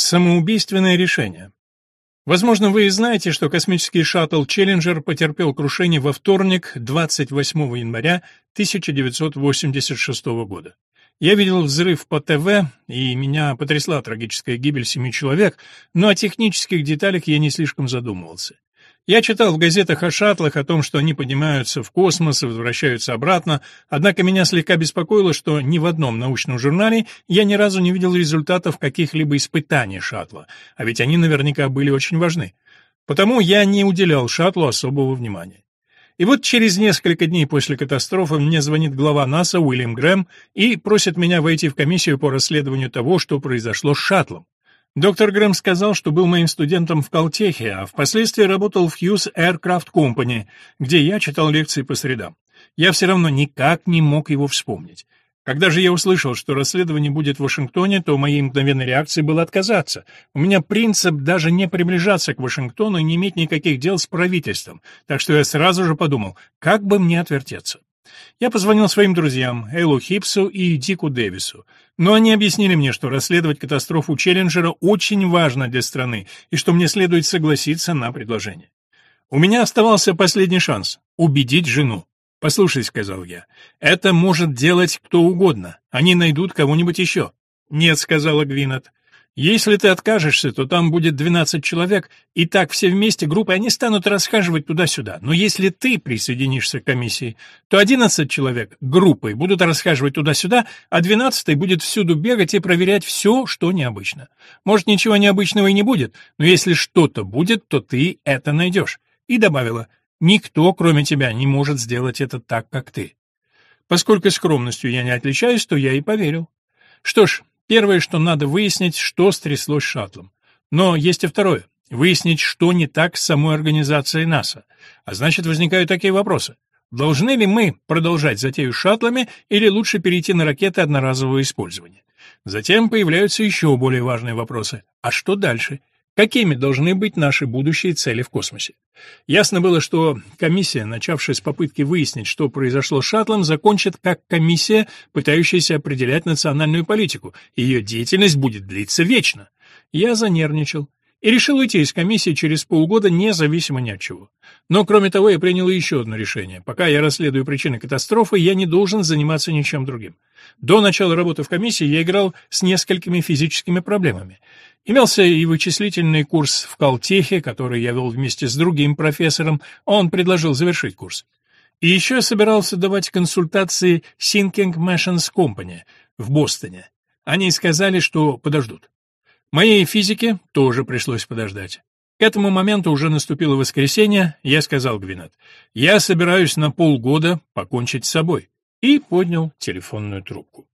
самоубийственное решение. Возможно, вы и знаете, что космический шаттл «Челленджер» потерпел крушение во вторник, 28 января 1986 года. Я видел взрыв по ТВ, и меня потрясла трагическая гибель семи человек, но о технических деталях я не слишком задумывался. Я читал в газетах о шаттлах, о том, что они поднимаются в космос и возвращаются обратно, однако меня слегка беспокоило, что ни в одном научном журнале я ни разу не видел результатов каких-либо испытаний шаттла, а ведь они наверняка были очень важны. Потому я не уделял шаттлу особого внимания. И вот через несколько дней после катастрофы мне звонит глава НАСА Уильям Грэм и просит меня войти в комиссию по расследованию того, что произошло с шаттлом. Доктор Грэм сказал, что был моим студентом в Калтехе, а впоследствии работал в Hughes Aircraft Company, где я читал лекции по средам. Я все равно никак не мог его вспомнить. Когда же я услышал, что расследование будет в Вашингтоне, то моей мгновенной реакцией было отказаться. У меня принцип даже не приближаться к Вашингтону и не иметь никаких дел с правительством, так что я сразу же подумал, как бы мне отвертеться. Я позвонил своим друзьям, Эйлу Хипсу и Дику Дэвису, но они объяснили мне, что расследовать катастрофу Челленджера очень важно для страны и что мне следует согласиться на предложение. У меня оставался последний шанс — убедить жену. «Послушай», — сказал я, — «это может делать кто угодно. Они найдут кого-нибудь еще». «Нет», — сказала Гвинет, если ты откажешься, то там будет 12 человек, и так все вместе группы они станут расхаживать туда-сюда. Но если ты присоединишься к комиссии, то 11 человек группой будут расхаживать туда-сюда, а 12 будет всюду бегать и проверять все, что необычно. Может, ничего необычного и не будет, но если что-то будет, то ты это найдешь. И добавила, никто, кроме тебя, не может сделать это так, как ты. Поскольку скромностью я не отличаюсь, то я и поверил. Что ж, Первое, что надо выяснить, что стряслось с шаттлом. Но есть и второе. Выяснить, что не так с самой организацией НАСА. А значит, возникают такие вопросы. Должны ли мы продолжать затею с шаттлами или лучше перейти на ракеты одноразового использования? Затем появляются еще более важные вопросы. А что дальше? Какими должны быть наши будущие цели в космосе? Ясно было, что комиссия, начавшая с попытки выяснить, что произошло с шаттлом, закончит как комиссия, пытающаяся определять национальную политику. Ее деятельность будет длиться вечно. Я занервничал и решил уйти из комиссии через полгода независимо ни от чего. Но, кроме того, я принял еще одно решение. Пока я расследую причины катастрофы, я не должен заниматься ничем другим. До начала работы в комиссии я играл с несколькими физическими проблемами. Имелся и вычислительный курс в Калтехе, который я вел вместе с другим профессором. Он предложил завершить курс. И еще я собирался давать консультации Sinking Machines Company в Бостоне. Они сказали, что подождут. Моей физике тоже пришлось подождать. К этому моменту уже наступило воскресенье, я сказал Гвинет, «Я собираюсь на полгода покончить с собой» и поднял телефонную трубку.